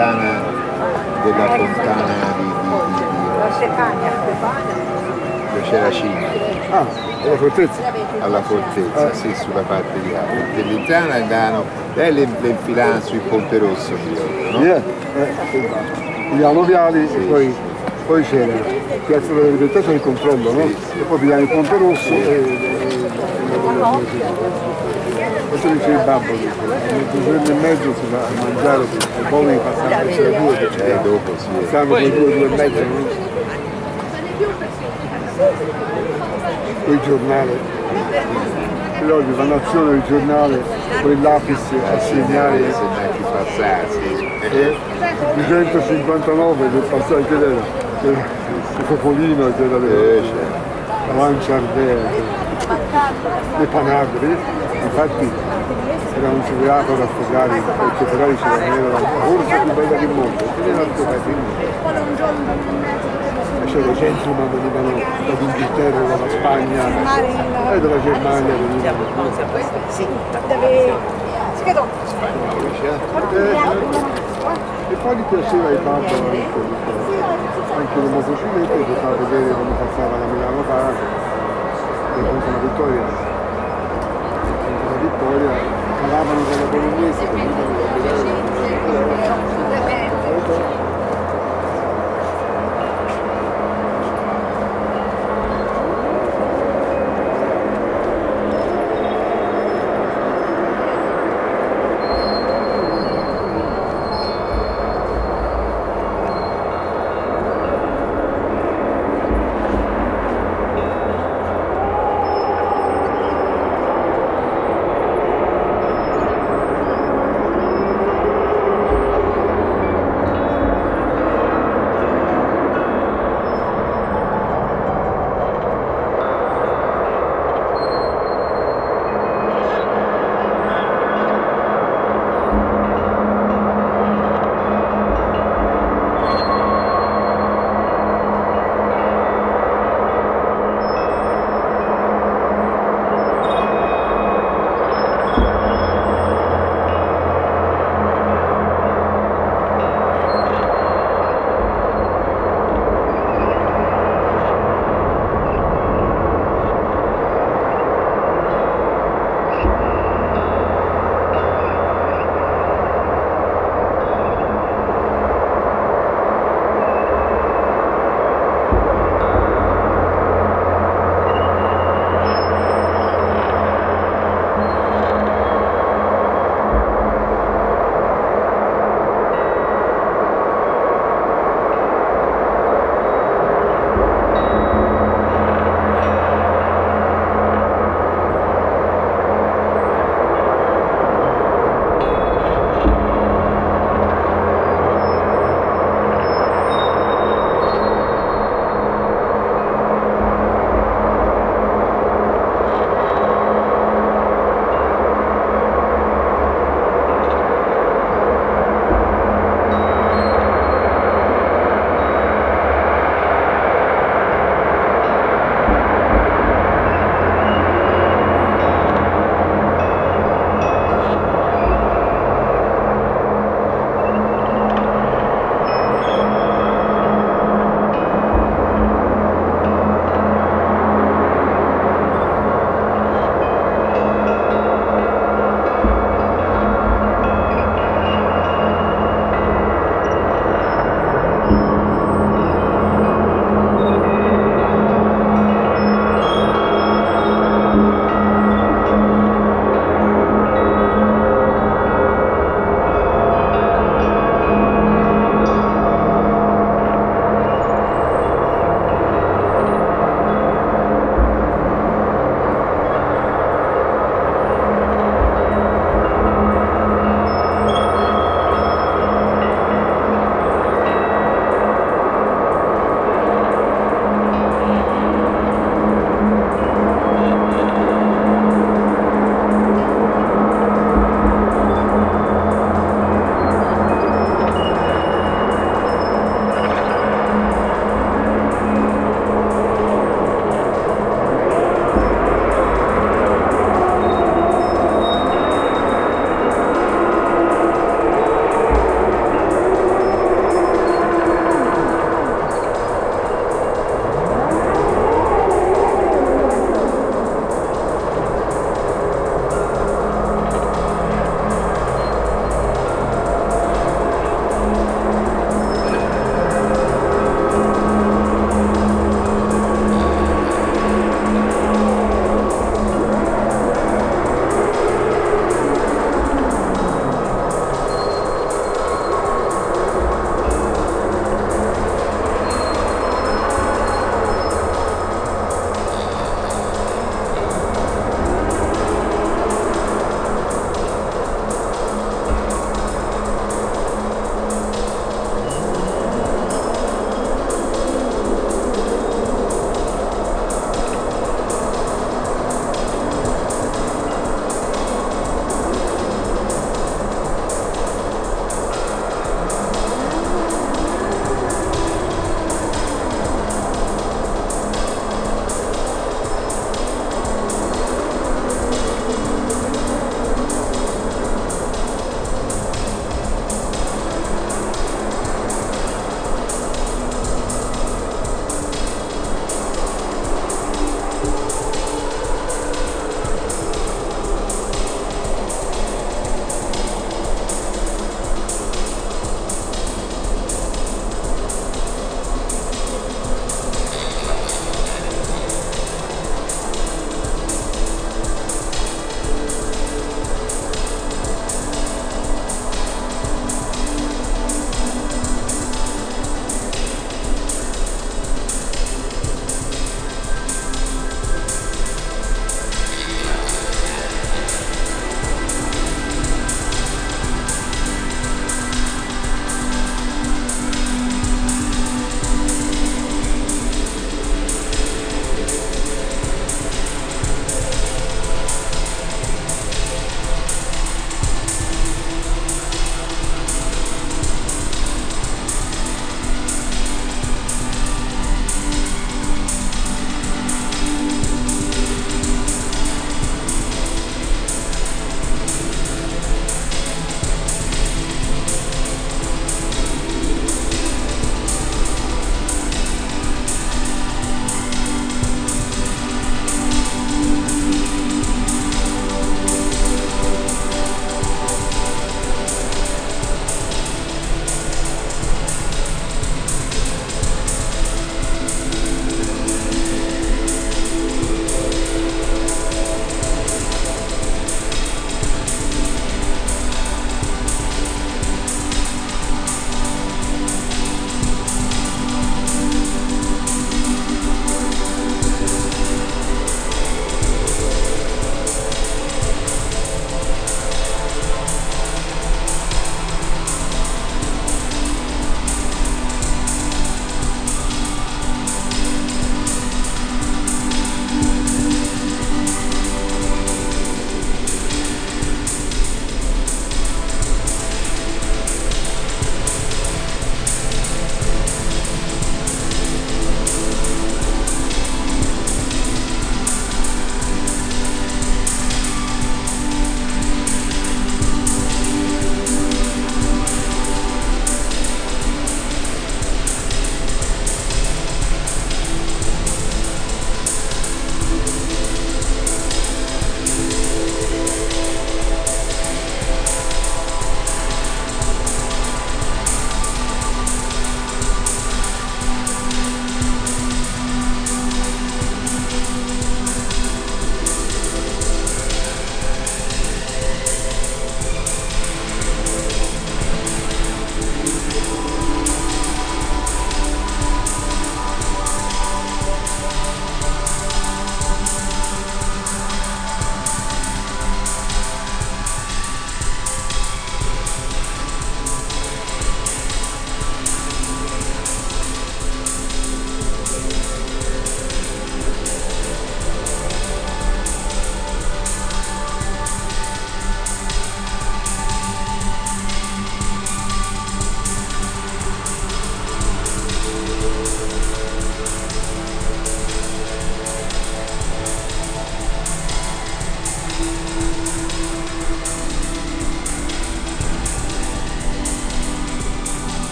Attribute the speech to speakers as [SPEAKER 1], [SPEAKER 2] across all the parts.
[SPEAKER 1] fontana della fontana di, di,
[SPEAKER 2] Stefania,
[SPEAKER 1] dove c'era Cina
[SPEAKER 3] Ah, alla fortezza.
[SPEAKER 1] alla fortezza, sì, sulla parte di là. Perché le zane andavano, lei le, le infilavano sul Ponte Rosso, mi ricordo, no?
[SPEAKER 3] Yeah. Eh, esatto. Pigliamo Viali
[SPEAKER 1] Sì,
[SPEAKER 3] e poi, poi c'era Piazza della Libertà c'è il controllo, no?
[SPEAKER 1] Sì, sì.
[SPEAKER 3] E poi pigliamo il Ponte Rosso e, e, questo dice il babbo, dice, mezzo giorno e mezzo si va a mangiare perché poi devi passare per le due, perché
[SPEAKER 1] Eh, dopo sì. eh.
[SPEAKER 3] stanno quei due, due e mezzo? Poi il giornale, però di nazione del giornale, lapis a segnare
[SPEAKER 1] Se passare, sì.
[SPEAKER 3] eh, 259 del passaggio c'era c'era il Topolino, c'era
[SPEAKER 1] Eh,
[SPEAKER 3] le,
[SPEAKER 1] certo.
[SPEAKER 3] la Lancia Ardea, le panagri, infatti era un segreto da Ferrari, perché Ferrari c'era la corsa più bella del mondo, teneva il casino. E c'era gente che venivano dall'Inghilterra, dalla Spagna e dalla Germania venivano. E poi gli piaceva il babbo anche, le motociclette, che fa vedere come passava la Milano Park, e contro la vittoria. Vittoria, calavano con la bolognese, venivano a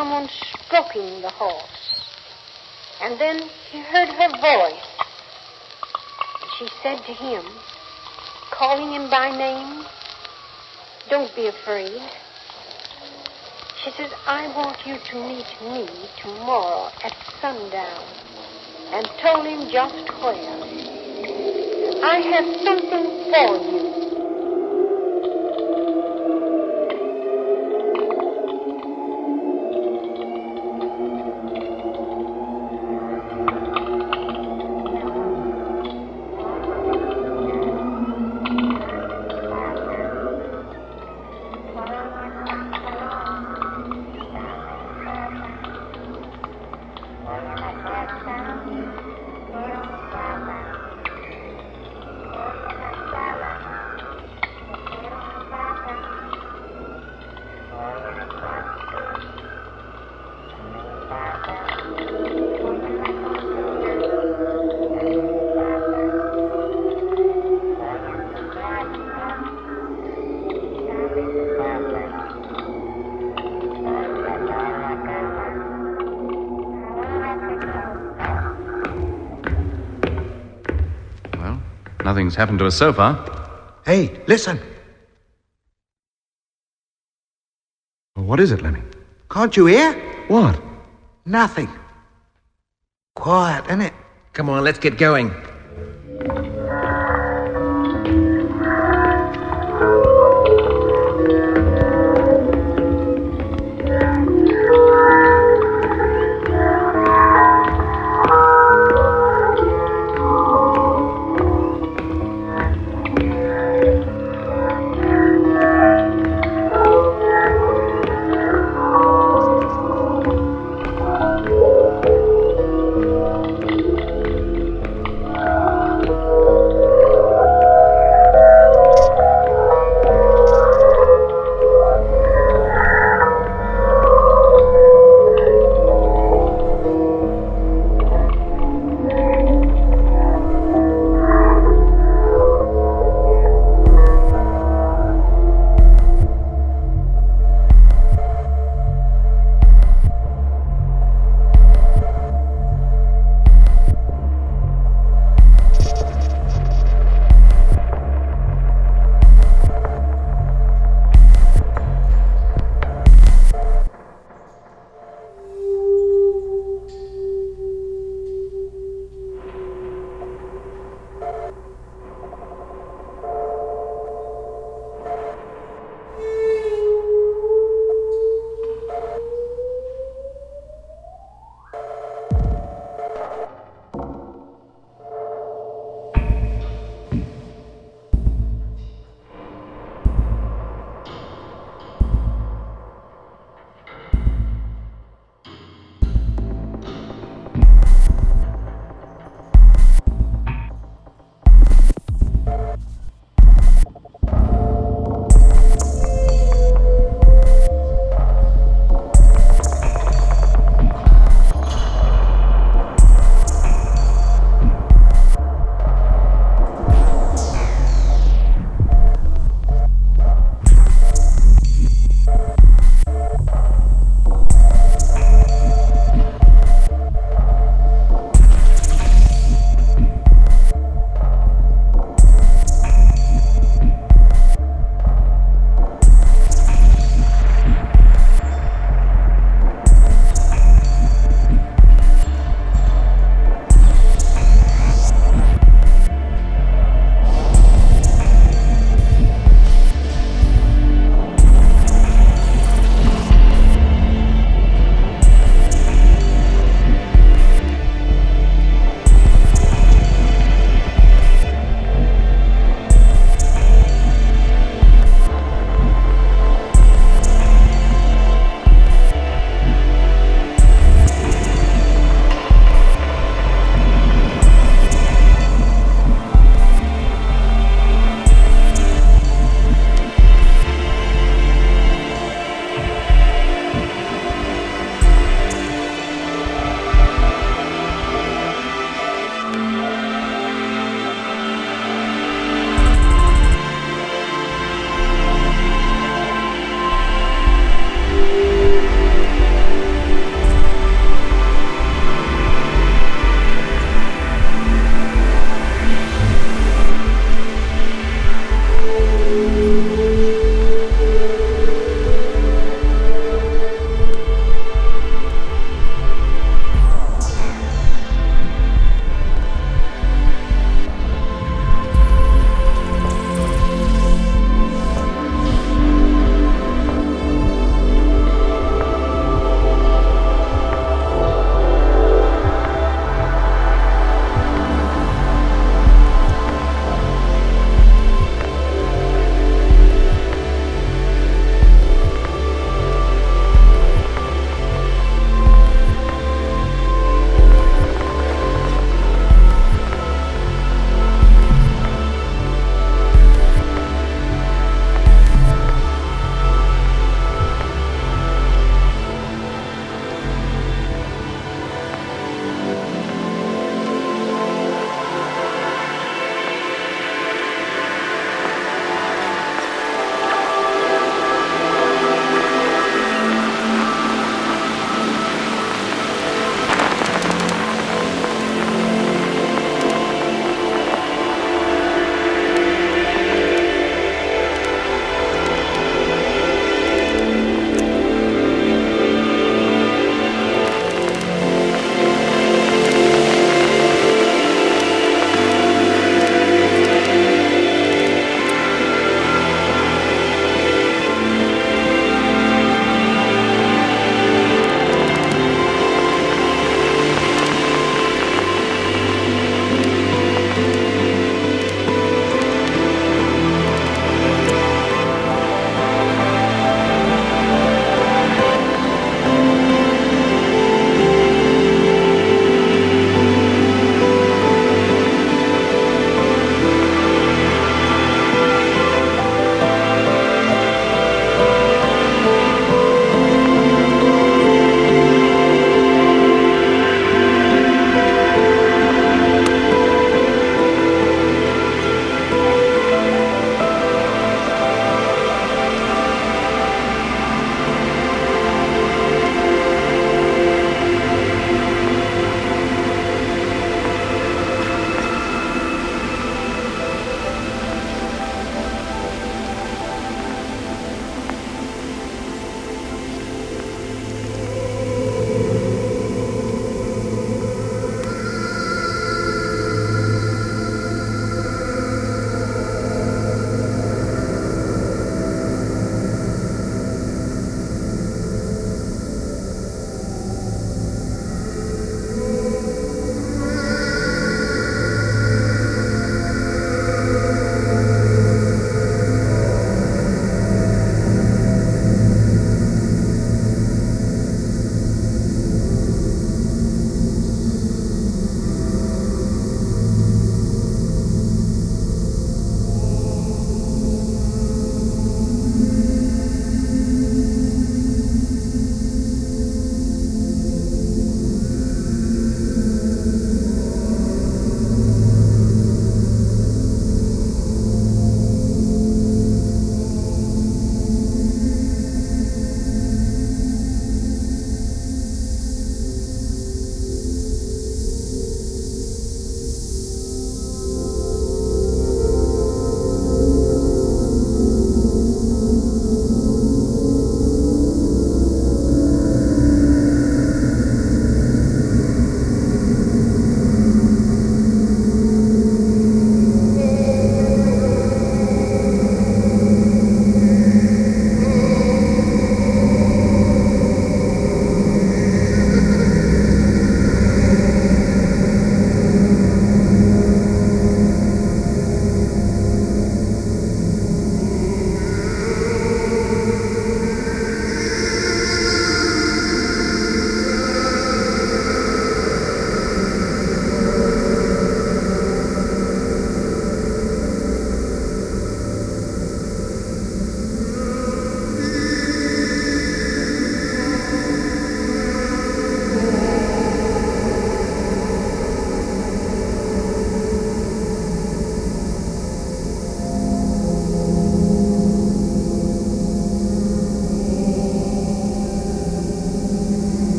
[SPEAKER 4] someone stroking the horse. And then he heard her voice. She said to him, calling him by name, Don't be afraid. She says, I want you to meet me tomorrow at sundown. And told him just where. I have something for you.
[SPEAKER 5] Nothing's happened to us so far.
[SPEAKER 6] Hey, listen.
[SPEAKER 5] What is it, Lemmy?
[SPEAKER 6] Can't you hear?
[SPEAKER 5] What?
[SPEAKER 6] Nothing. Quiet, isn't it?
[SPEAKER 7] Come on, let's get going.